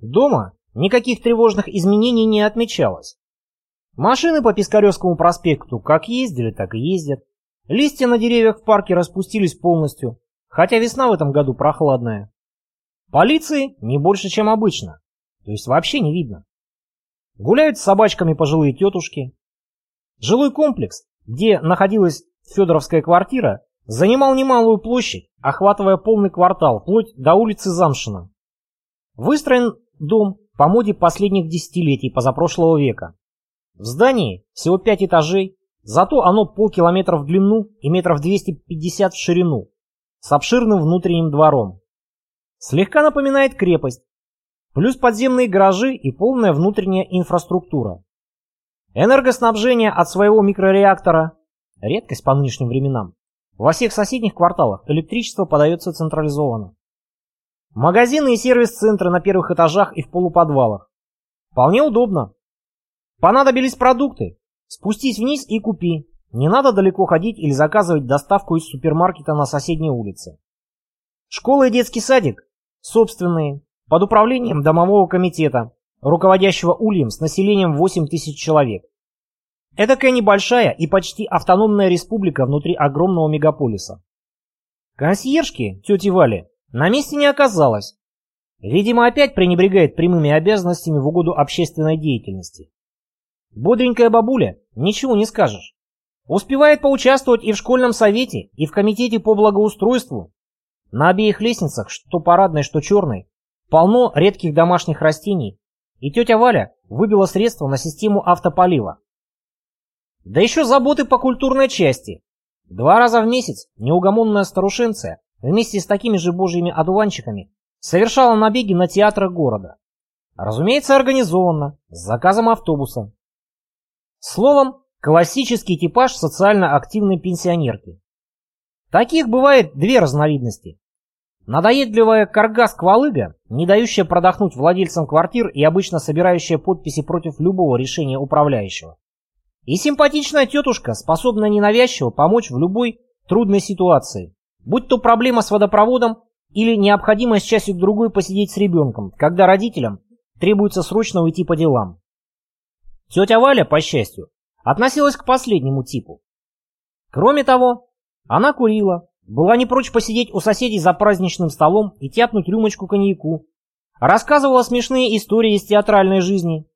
Дома никаких тревожных изменений не отмечалось. Машины по Пискаревскому проспекту как ездили, так и ездят. Листья на деревьях в парке распустились полностью, хотя весна в этом году прохладная. Полиции не больше, чем обычно, то есть вообще не видно. Гуляют с собачками пожилые тетушки. Жилой комплекс, где находилась Федоровская квартира, занимал немалую площадь, охватывая полный квартал, вплоть до улицы Замшина. Выстроен дом по моде последних десятилетий позапрошлого века. В здании всего пять этажей, зато оно полкилометра в длину и метров 250 в ширину, с обширным внутренним двором. Слегка напоминает крепость, плюс подземные гаражи и полная внутренняя инфраструктура. Энергоснабжение от своего микрореактора – редкость по нынешним временам. Во всех соседних кварталах электричество подается централизованно. Магазины и сервис-центры на первых этажах и в полуподвалах. Вполне удобно. Понадобились продукты. Спустись вниз и купи. Не надо далеко ходить или заказывать доставку из супермаркета на соседней улице. Школа и детский садик собственные, под управлением домового комитета, руководящего ульем с населением 8 тысяч человек. Эдакая небольшая и почти автономная республика внутри огромного мегаполиса. Консьержки, тети Вали, на месте не оказалось. Видимо, опять пренебрегает прямыми обязанностями в угоду общественной деятельности. Бодренькая бабуля, ничего не скажешь. Успевает поучаствовать и в школьном совете, и в комитете по благоустройству. На обеих лестницах, что парадной, что черной, полно редких домашних растений, и тетя Валя выбила средства на систему автополива. Да еще заботы по культурной части. Два раза в месяц неугомонная старушенция вместе с такими же божьими одуванчиками совершала набеги на театры города. Разумеется, организованно, с заказом автобуса. Словом, классический типаж социально активной пенсионерки. Таких бывает две разновидности. Надоедливая карга-сквалыга, не дающая продохнуть владельцам квартир и обычно собирающая подписи против любого решения управляющего. И симпатичная тетушка, способная ненавязчиво помочь в любой трудной ситуации, будь то проблема с водопроводом или необходимость часик-другой посидеть с ребенком, когда родителям требуется срочно уйти по делам. Тетя Валя, по счастью, относилась к последнему типу. Кроме того, она курила, была не прочь посидеть у соседей за праздничным столом и тяпнуть рюмочку коньяку, рассказывала смешные истории из театральной жизни.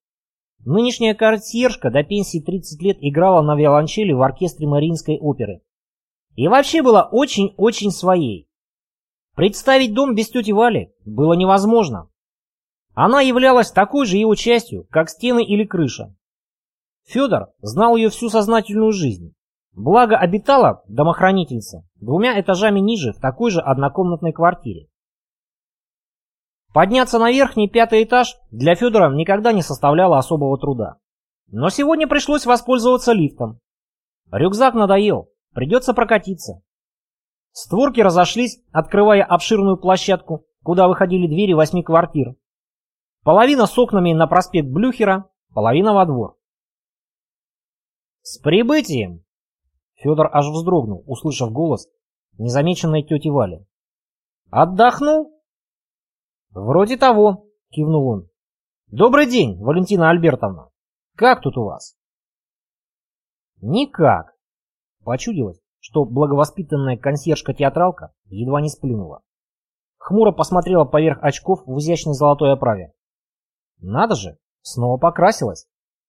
Нынешняя консьержка до пенсии 30 лет играла на виолончели в оркестре Мариинской оперы. И вообще была очень-очень своей. Представить дом без тети Вали было невозможно. Она являлась такой же его частью, как стены или крыша. Федор знал ее всю сознательную жизнь. Благо обитала домохранительница двумя этажами ниже в такой же однокомнатной квартире. Подняться на верхний пятый этаж для Федора никогда не составляло особого труда. Но сегодня пришлось воспользоваться лифтом. Рюкзак надоел, придется прокатиться. Створки разошлись, открывая обширную площадку, куда выходили двери восьми квартир. Половина с окнами на проспект Блюхера, половина во двор. «С прибытием!» Федор аж вздрогнул, услышав голос незамеченной тети Вали. «Отдохнул?» «Вроде того», — кивнул он. «Добрый день, Валентина Альбертовна. Как тут у вас?» «Никак», — почудилось, что благовоспитанная консьержка-театралка едва не сплюнула. Хмуро посмотрела поверх очков в изящной золотой оправе. «Надо же, снова покрасилась».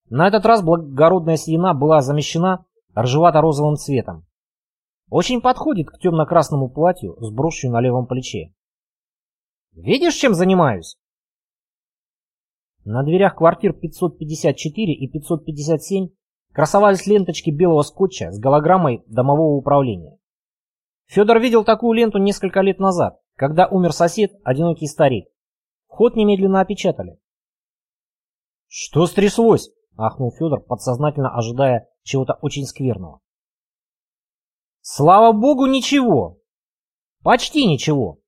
На этот раз благородная седина была замещена ржевато-розовым цветом. Очень подходит к темно-красному платью с брошью на левом плече. «Видишь, чем занимаюсь?» На дверях квартир 554 и 557 красовались ленточки белого скотча с голограммой домового управления. Федор видел такую ленту несколько лет назад, когда умер сосед, одинокий старик. Вход немедленно опечатали. «Что стряслось?» — ахнул Федор, подсознательно ожидая чего-то очень скверного. «Слава богу, ничего. Почти ничего.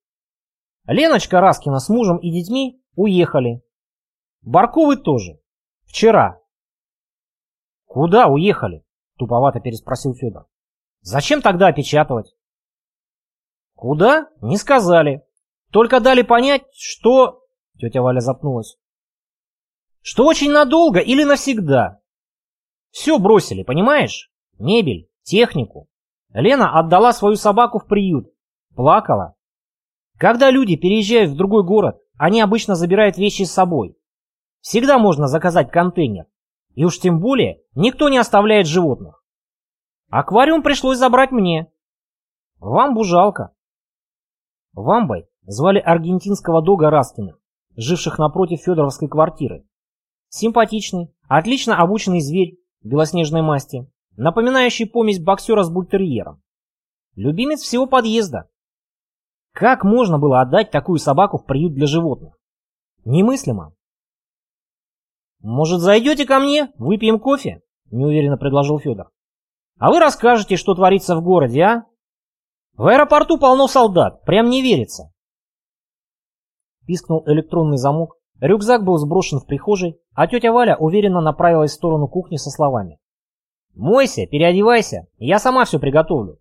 Леночка Раскина с мужем и детьми уехали. Барковы тоже. Вчера». «Куда уехали?» — туповато переспросил Федор. «Зачем тогда опечатывать?» «Куда? Не сказали. Только дали понять, что Тетя Валя запнулась. Что очень надолго или навсегда. Все бросили, понимаешь? Мебель, технику. Лена отдала свою собаку в приют. Плакала. Когда люди переезжают в другой город, они обычно забирают вещи с собой. Всегда можно заказать контейнер. И уж тем более никто не оставляет животных. Аквариум пришлось забрать мне. Вамбу жалко. Вамбой звали аргентинского дога Раскина, живших напротив Федоровской квартиры. Симпатичный, отлично обученный зверь белоснежной масти, напоминающий помесь боксера с бультерьером. Любимец всего подъезда. Как можно было отдать такую собаку в приют для животных? Немыслимо. «Может, зайдете ко мне? Выпьем кофе?» — неуверенно предложил Федор. «А вы расскажете, что творится в городе, а? В аэропорту полно солдат, прям не верится». Пискнул электронный замок, рюкзак был сброшен в прихожей, а тетя Валя уверенно направилась в сторону кухни со словами. «Мойся, переодевайся, я сама все приготовлю.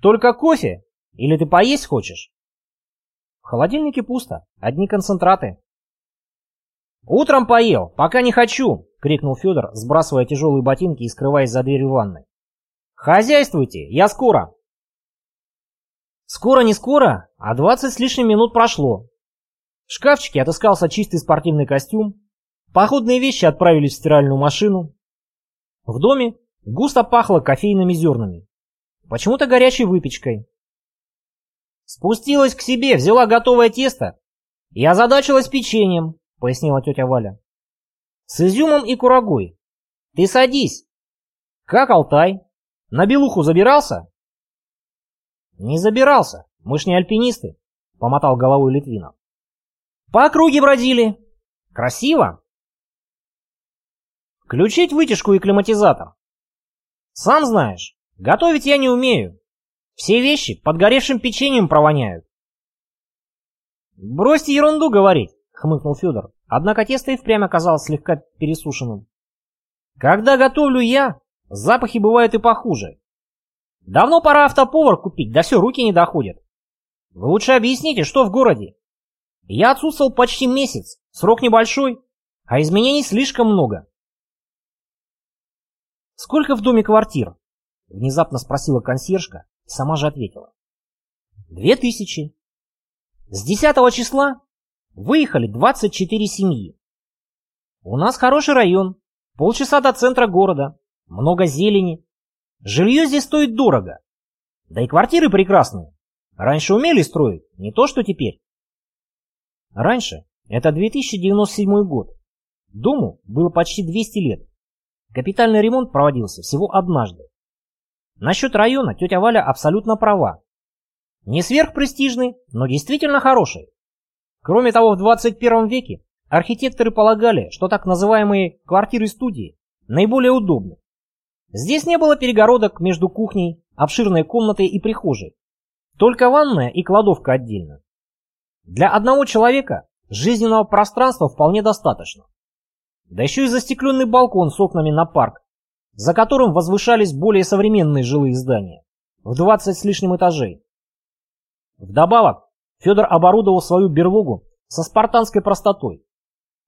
Только кофе? Или ты поесть хочешь?» В холодильнике пусто, одни концентраты. «Утром поел, пока не хочу!» — крикнул Федор, сбрасывая тяжелые ботинки и скрываясь за дверью ванной. «Хозяйствуйте, я скоро!» Скоро не скоро, а двадцать с лишним минут прошло. В шкафчике отыскался чистый спортивный костюм, походные вещи отправились в стиральную машину. В доме густо пахло кофейными зернами, почему-то горячей выпечкой. Спустилась к себе, взяла готовое тесто и озадачилась печеньем, — пояснила тетя Валя. «С изюмом и курагой. Ты садись. Как Алтай? На белуху забирался?» «Не забирался. Мы ж не альпинисты», — помотал головой Литвинов. «По округе бродили. Красиво?» «Включить вытяжку и климатизатор. Сам знаешь, готовить я не умею. Все вещи подгоревшим печеньем провоняют». «Бросьте ерунду говорить хмыкнул Федор. Однако тесто и впрямь оказалось слегка пересушенным. Когда готовлю я, запахи бывают и похуже. Давно пора автоповар купить, да все, руки не доходят. Вы лучше объясните, что в городе? Я отсутствовал почти месяц, срок небольшой, а изменений слишком много. «Сколько в доме квартир?» — внезапно спросила консьержка сама же ответила. «Две тысячи. С десятого числа Выехали 24 семьи. У нас хороший район, полчаса до центра города, много зелени. Жилье здесь стоит дорого. Да и квартиры прекрасные. Раньше умели строить, не то что теперь. Раньше, это 2097 год. Дому было почти 200 лет. Капитальный ремонт проводился всего однажды. Насчет района тетя Валя абсолютно права. Не сверхпрестижный, но действительно хороший. Кроме того, в 21 веке архитекторы полагали, что так называемые квартиры-студии наиболее удобны. Здесь не было перегородок между кухней, обширной комнатой и прихожей. Только ванная и кладовка отдельно. Для одного человека жизненного пространства вполне достаточно. Да еще и застекленный балкон с окнами на парк, за которым возвышались более современные жилые здания, в 20 с лишним этажей. Вдобавок, Федор оборудовал свою берлогу со спартанской простотой.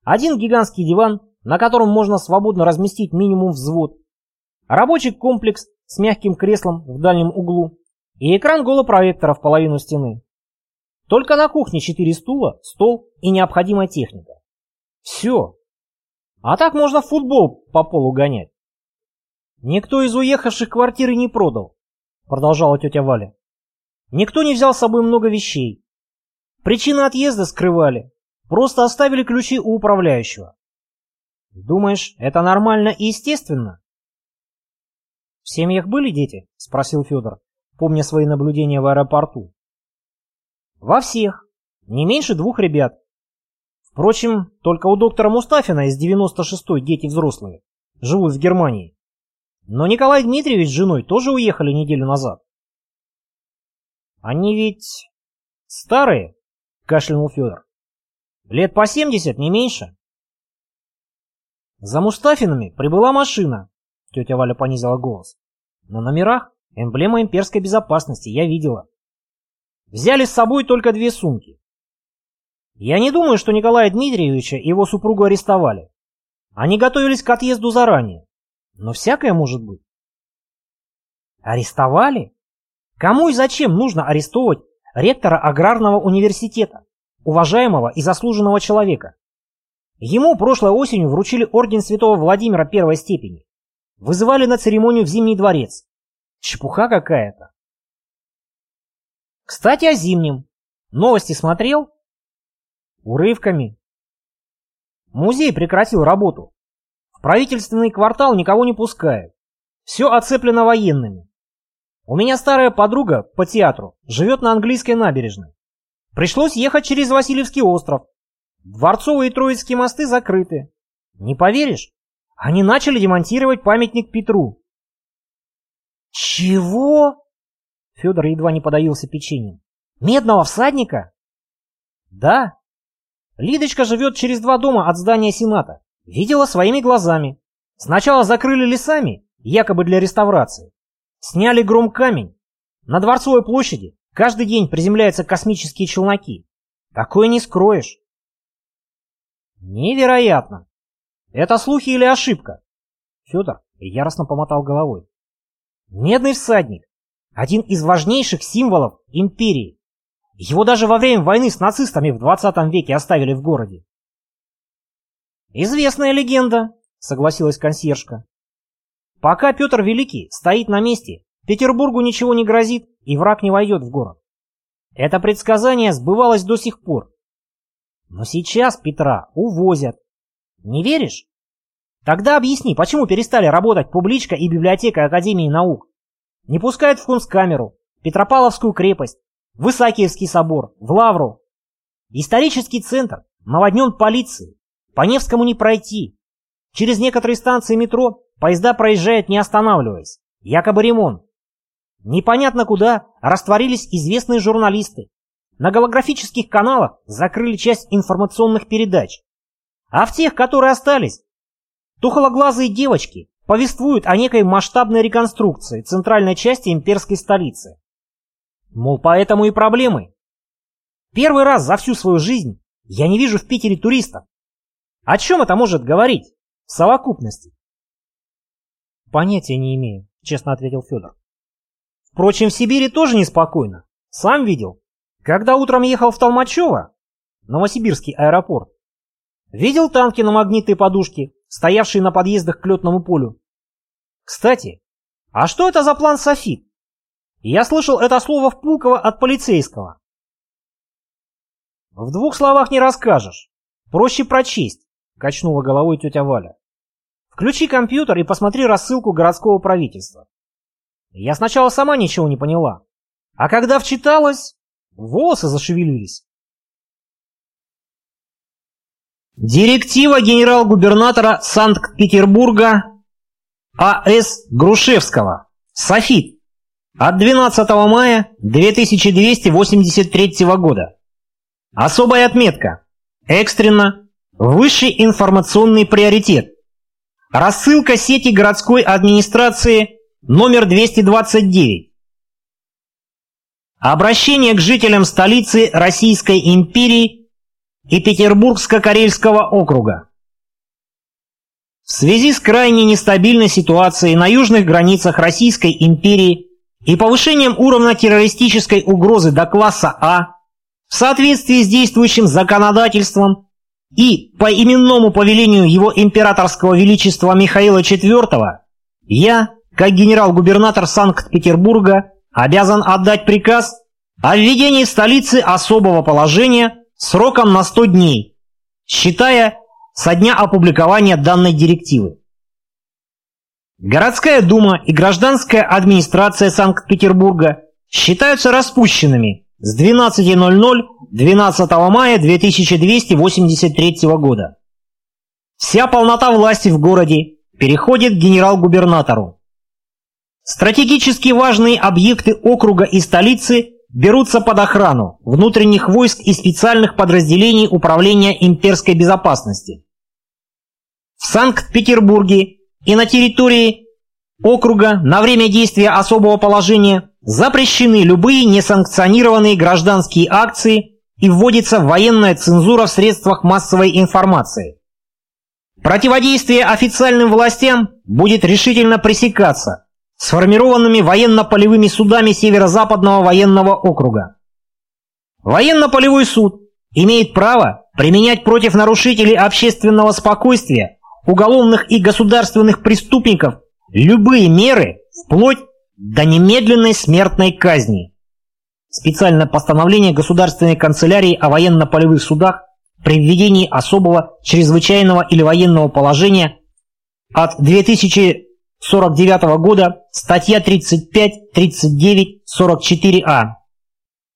Один гигантский диван, на котором можно свободно разместить минимум взвод, рабочий комплекс с мягким креслом в дальнем углу и экран голопроектора в половину стены. Только на кухне четыре стула, стол и необходимая техника. Все. А так можно футбол по полу гонять. Никто из уехавших квартиры не продал, продолжала тетя Валя. Никто не взял с собой много вещей. Причины отъезда скрывали. Просто оставили ключи у управляющего. Думаешь, это нормально и естественно? В семьях были дети? Спросил Федор, помня свои наблюдения в аэропорту. Во всех. Не меньше двух ребят. Впрочем, только у доктора Мустафина из 96-й дети взрослые. Живут в Германии. Но Николай Дмитриевич с женой тоже уехали неделю назад. Они ведь старые, кашлянул Федор. Лет по семьдесят, не меньше. За Мустафинами прибыла машина, тетя Валя понизила голос. На номерах эмблема имперской безопасности, я видела. Взяли с собой только две сумки. Я не думаю, что Николая Дмитриевича и его супругу арестовали. Они готовились к отъезду заранее. Но всякое может быть. Арестовали? Кому и зачем нужно арестовывать ректора аграрного университета, уважаемого и заслуженного человека? Ему прошлой осенью вручили орден святого Владимира первой степени. Вызывали на церемонию в Зимний дворец. Чепуха какая-то. Кстати, о Зимнем. Новости смотрел? Урывками. Музей прекратил работу. В правительственный квартал никого не пускают. Все оцеплено военными. У меня старая подруга по театру живет на английской набережной. Пришлось ехать через Васильевский остров. Дворцовые и Троицкие мосты закрыты. Не поверишь? Они начали демонтировать памятник Петру. Чего? Федор едва не подавился печеньем. Медного всадника? Да. Лидочка живет через два дома от здания Сената. Видела своими глазами. Сначала закрыли лесами, якобы для реставрации. Сняли гром камень. На Дворцовой площади каждый день приземляются космические челноки. Такое не скроешь. Невероятно. Это слухи или ошибка? Федор яростно помотал головой. Медный всадник. Один из важнейших символов империи. Его даже во время войны с нацистами в 20 веке оставили в городе. «Известная легенда», — согласилась консьержка. «Пока Петр Великий стоит на месте, Петербургу ничего не грозит, и враг не войдет в город. Это предсказание сбывалось до сих пор. Но сейчас Петра увозят. Не веришь? Тогда объясни, почему перестали работать публичка и библиотека Академии наук? Не пускают в Кунсткамеру, Петропавловскую крепость, в Исаакиевский собор, в Лавру. Исторический центр наводнен полицией. По Невскому не пройти. Через некоторые станции метро поезда проезжают не останавливаясь. Якобы ремонт. Непонятно куда растворились известные журналисты. На голографических каналах закрыли часть информационных передач. А в тех, которые остались, тухлоглазые девочки повествуют о некой масштабной реконструкции центральной части имперской столицы. Мол, поэтому и проблемы. Первый раз за всю свою жизнь я не вижу в Питере туристов. О чем это может говорить? В совокупности. Понятия не имею, честно ответил Федор. Впрочем, в Сибири тоже неспокойно. Сам видел. Когда утром ехал в Толмачево, Новосибирский аэропорт, видел танки на магнитной подушке, стоявшие на подъездах к летному полю. Кстати, а что это за план Софит? Я слышал это слово в Пулково от полицейского. В двух словах не расскажешь. Проще прочесть, качнула головой тетя Валя. Включи компьютер и посмотри рассылку городского правительства. Я сначала сама ничего не поняла. А когда вчиталась, волосы зашевелились. Директива генерал-губернатора Санкт-Петербурга А.С. Грушевского. Софит. От 12 мая 2283 года. Особая отметка. Экстренно. Высший информационный приоритет. Рассылка сети городской администрации номер 229. Обращение к жителям столицы Российской империи и Петербургско-Карельского округа. В связи с крайне нестабильной ситуацией на южных границах Российской империи и повышением уровня террористической угрозы до класса А в соответствии с действующим законодательством и по именному повелению его императорского величества Михаила IV, я, как генерал-губернатор Санкт-Петербурга, обязан отдать приказ о введении столицы особого положения сроком на 100 дней, считая со дня опубликования данной директивы. Городская дума и гражданская администрация Санкт-Петербурга считаются распущенными с 12.00 12 мая 2283 года. Вся полнота власти в городе переходит к генерал-губернатору. Стратегически важные объекты округа и столицы берутся под охрану внутренних войск и специальных подразделений Управления имперской безопасности. В Санкт-Петербурге и на территории округа на время действия особого положения запрещены любые несанкционированные гражданские акции и вводится военная цензура в средствах массовой информации. Противодействие официальным властям будет решительно пресекаться сформированными военно-полевыми судами Северо-Западного военного округа. Военно-полевой суд имеет право применять против нарушителей общественного спокойствия, уголовных и государственных преступников любые меры вплоть до немедленной смертной казни. Специальное постановление Государственной канцелярии о военно-полевых судах при введении особого чрезвычайного или военного положения от 2049 года, статья 35, 39, 44а.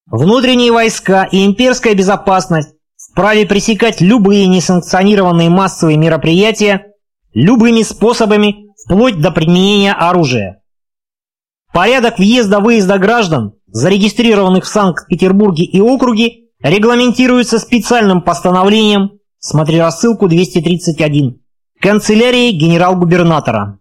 Внутренние войска и имперская безопасность вправе пресекать любые несанкционированные массовые мероприятия любыми способами вплоть до применения оружия. Порядок въезда-выезда граждан, зарегистрированных в Санкт-Петербурге и округе, регламентируется специальным постановлением, смотри рассылку 231, канцелярии генерал-губернатора.